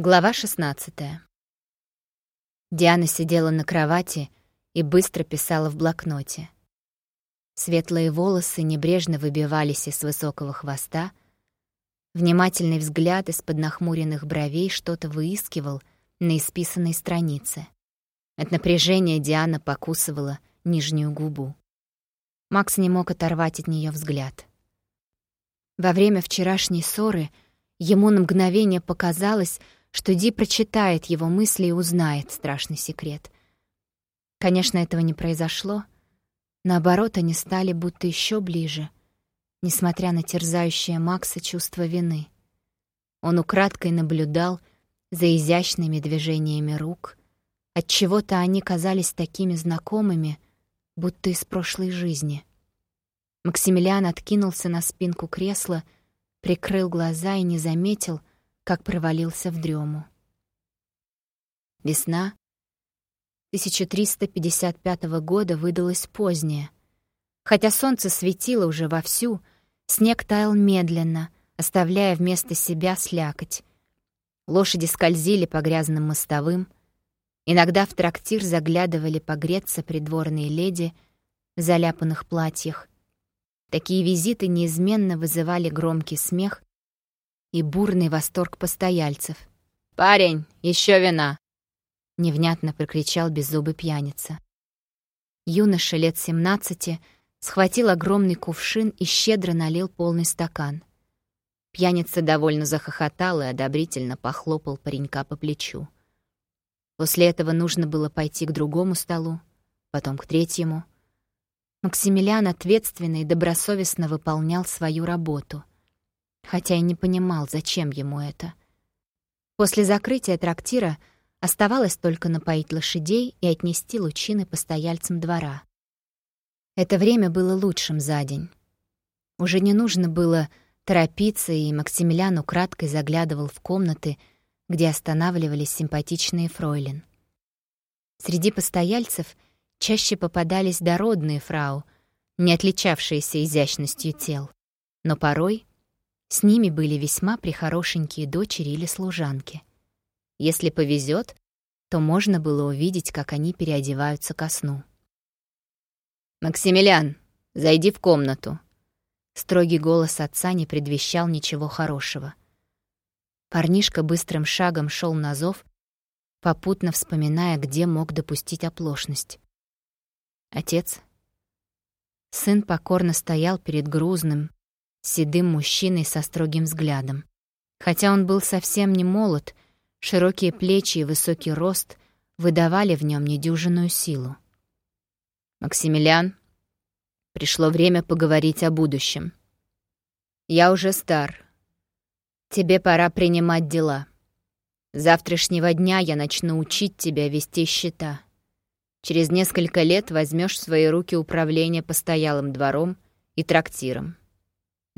Глава 16 Диана сидела на кровати и быстро писала в блокноте. Светлые волосы небрежно выбивались из высокого хвоста, внимательный взгляд из-под нахмуренных бровей что-то выискивал на исписанной странице. От напряжения Диана покусывала нижнюю губу. Макс не мог оторвать от нее взгляд. Во время вчерашней ссоры ему на мгновение показалось, что Ди прочитает его мысли и узнает страшный секрет. Конечно, этого не произошло. Наоборот, они стали будто еще ближе, несмотря на терзающее Макса чувство вины. Он украдкой наблюдал за изящными движениями рук. От чего то они казались такими знакомыми, будто из прошлой жизни. Максимилиан откинулся на спинку кресла, прикрыл глаза и не заметил, как провалился в дрему. Весна 1355 года выдалась поздняя. Хотя солнце светило уже вовсю, снег таял медленно, оставляя вместо себя слякоть. Лошади скользили по грязным мостовым. Иногда в трактир заглядывали погреться придворные леди в заляпанных платьях. Такие визиты неизменно вызывали громкий смех и бурный восторг постояльцев. «Парень, еще вина!» — невнятно прокричал беззубый пьяница. Юноша лет семнадцати схватил огромный кувшин и щедро налил полный стакан. Пьяница довольно захохотал и одобрительно похлопал паренька по плечу. После этого нужно было пойти к другому столу, потом к третьему. Максимилиан ответственно и добросовестно выполнял свою работу — хотя и не понимал, зачем ему это. После закрытия трактира оставалось только напоить лошадей и отнести лучины постояльцам двора. Это время было лучшим за день. Уже не нужно было торопиться, и Максимилиан украдкой заглядывал в комнаты, где останавливались симпатичные фройлен. Среди постояльцев чаще попадались дородные фрау, не отличавшиеся изящностью тел, но порой с ними были весьма прихорошенькие дочери или служанки. Если повезет, то можно было увидеть, как они переодеваются ко сну. «Максимилиан, зайди в комнату!» Строгий голос отца не предвещал ничего хорошего. Парнишка быстрым шагом шел на зов, попутно вспоминая, где мог допустить оплошность. Отец. Сын покорно стоял перед грузным, седым мужчиной со строгим взглядом. Хотя он был совсем не молод, широкие плечи и высокий рост выдавали в нем недюжинную силу. «Максимилиан, пришло время поговорить о будущем. Я уже стар. Тебе пора принимать дела. Завтрашнего дня я начну учить тебя вести счета. Через несколько лет возьмешь в свои руки управление постоялым двором и трактиром.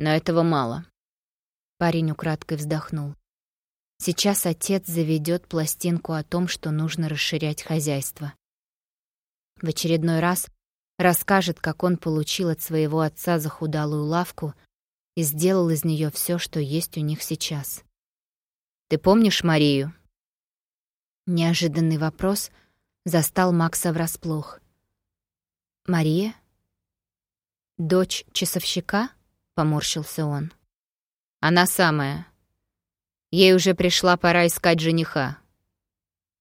Но этого мало. Парень украдкой вздохнул. Сейчас отец заведет пластинку о том, что нужно расширять хозяйство. В очередной раз расскажет, как он получил от своего отца захудалую лавку и сделал из нее все, что есть у них сейчас. «Ты помнишь Марию?» Неожиданный вопрос застал Макса врасплох. «Мария? Дочь часовщика?» Поморщился он. «Она самая. Ей уже пришла пора искать жениха.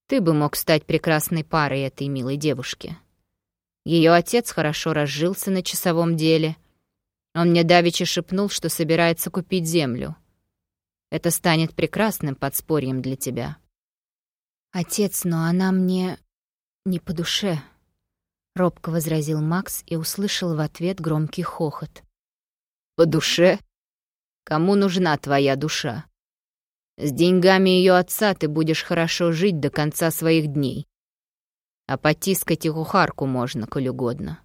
Ты бы мог стать прекрасной парой этой милой девушки. Ее отец хорошо разжился на часовом деле. Он мне давеча шепнул, что собирается купить землю. Это станет прекрасным подспорьем для тебя». «Отец, но она мне не по душе», — робко возразил Макс и услышал в ответ громкий хохот. По душе? Кому нужна твоя душа? С деньгами ее отца ты будешь хорошо жить до конца своих дней. А потискать и кухарку можно, коль угодно.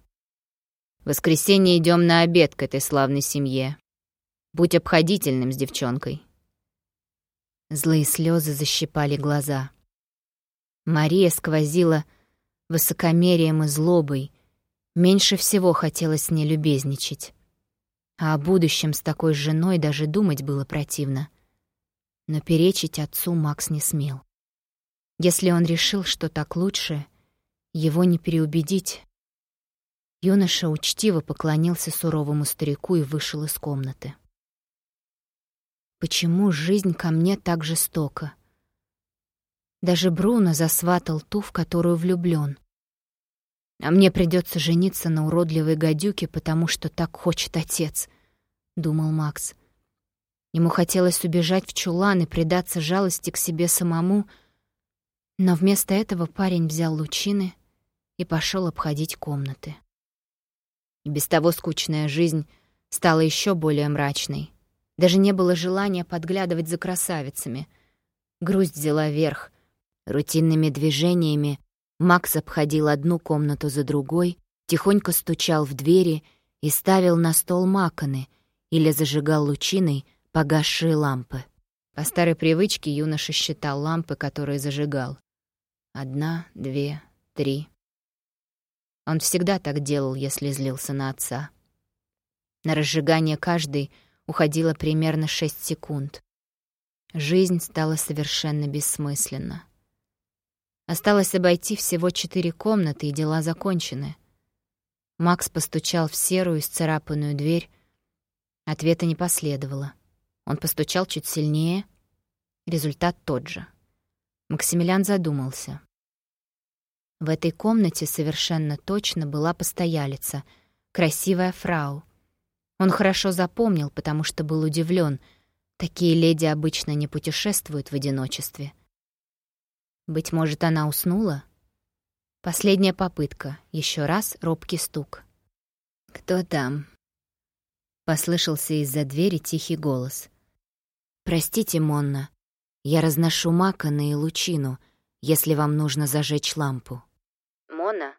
В воскресенье идем на обед к этой славной семье. Будь обходительным с девчонкой. Злые слезы защипали глаза. Мария сквозила высокомерием и злобой. Меньше всего хотелось с ней любезничать. А о будущем с такой женой даже думать было противно. Но перечить отцу Макс не смел. Если он решил, что так лучше, его не переубедить. Юноша учтиво поклонился суровому старику и вышел из комнаты. Почему жизнь ко мне так жестока? Даже Бруно засватал ту, в которую влюблён. А мне придётся жениться на уродливой гадюке, потому что так хочет отец, — думал Макс. Ему хотелось убежать в чулан и предаться жалости к себе самому, но вместо этого парень взял лучины и пошёл обходить комнаты. И без того скучная жизнь стала ещё более мрачной. Даже не было желания подглядывать за красавицами. Грусть взяла верх. Рутинными движениями Макс обходил одну комнату за другой, тихонько стучал в двери и ставил на стол маканы или зажигал лучиной погасшие лампы. По старой привычке юноша считал лампы, которые зажигал. Одна, две, три. Он всегда так делал, если злился на отца. На разжигание каждой — уходило примерно 6 секунд. Жизнь стала совершенно бессмысленна. Осталось обойти всего четыре комнаты, и дела закончены. Макс постучал в серую, исцарапанную дверь. Ответа не последовало. Он постучал чуть сильнее. Результат тот же. Максимилиан задумался. В этой комнате совершенно точно была постоялица, красивая фрау — он хорошо запомнил, потому что был удивлен. Такие леди обычно не путешествуют в одиночестве. Быть может, она уснула? Последняя попытка. Еще раз робкий стук. «Кто там?» Послышался из-за двери тихий голос. «Простите, Монна, я разношу маканы и лучину, если вам нужно зажечь лампу». Мона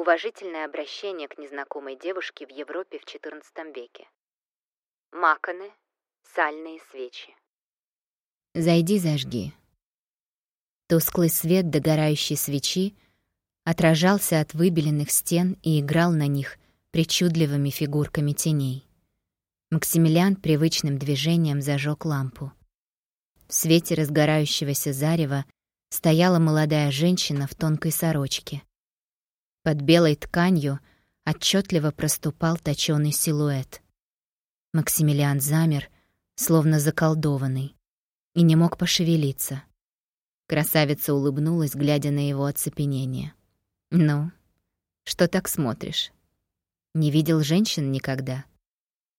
Уважительное обращение к незнакомой девушке в Европе в XIV веке. Маканы, сальные свечи. «Зайди, зажги». Тусклый свет догорающей свечи отражался от выбеленных стен и играл на них причудливыми фигурками теней. Максимилиан привычным движением зажег лампу. В свете разгорающегося зарева стояла молодая женщина в тонкой сорочке. Под белой тканью отчетливо проступал точёный силуэт. Максимилиан замер, словно заколдованный, и не мог пошевелиться. Красавица улыбнулась, глядя на его оцепенение. «Ну, что так смотришь? Не видел женщин никогда?»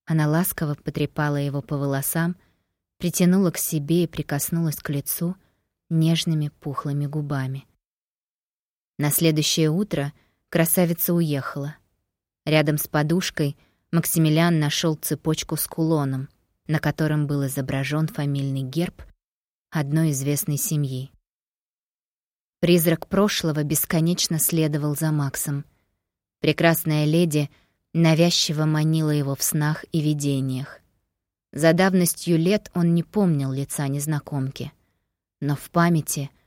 Она ласково потрепала его по волосам, притянула к себе и прикоснулась к лицу нежными пухлыми губами. На следующее утро — Красавица уехала. Рядом с подушкой Максимилиан нашел цепочку с кулоном, на котором был изображен фамильный герб одной известной семьи. Призрак прошлого бесконечно следовал за Максом. Прекрасная леди навязчиво манила его в снах и видениях. За давностью лет он не помнил лица незнакомки, но в памяти —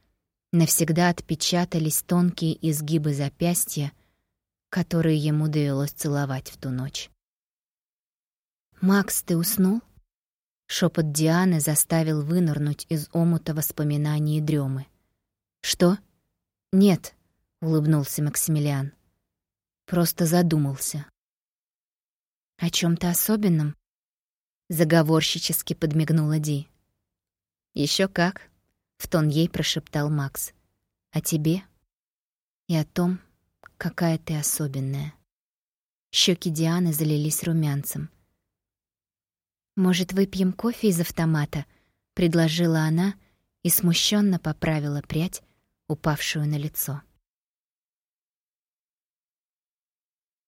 навсегда отпечатались тонкие изгибы запястья, которые ему довелось целовать в ту ночь. «Макс, ты уснул?» Шепот Дианы заставил вынырнуть из омута воспоминаний и дремы. «Что?» «Нет», — улыбнулся Максимилиан. Просто задумался. «О чем то особенном?» Заговорщически подмигнула Ди. Еще как», в тон ей прошептал Макс. «О тебе и о том, какая ты особенная». Щеки Дианы залились румянцем. «Может, выпьем кофе из автомата?» — предложила она и смущенно поправила прядь, упавшую на лицо.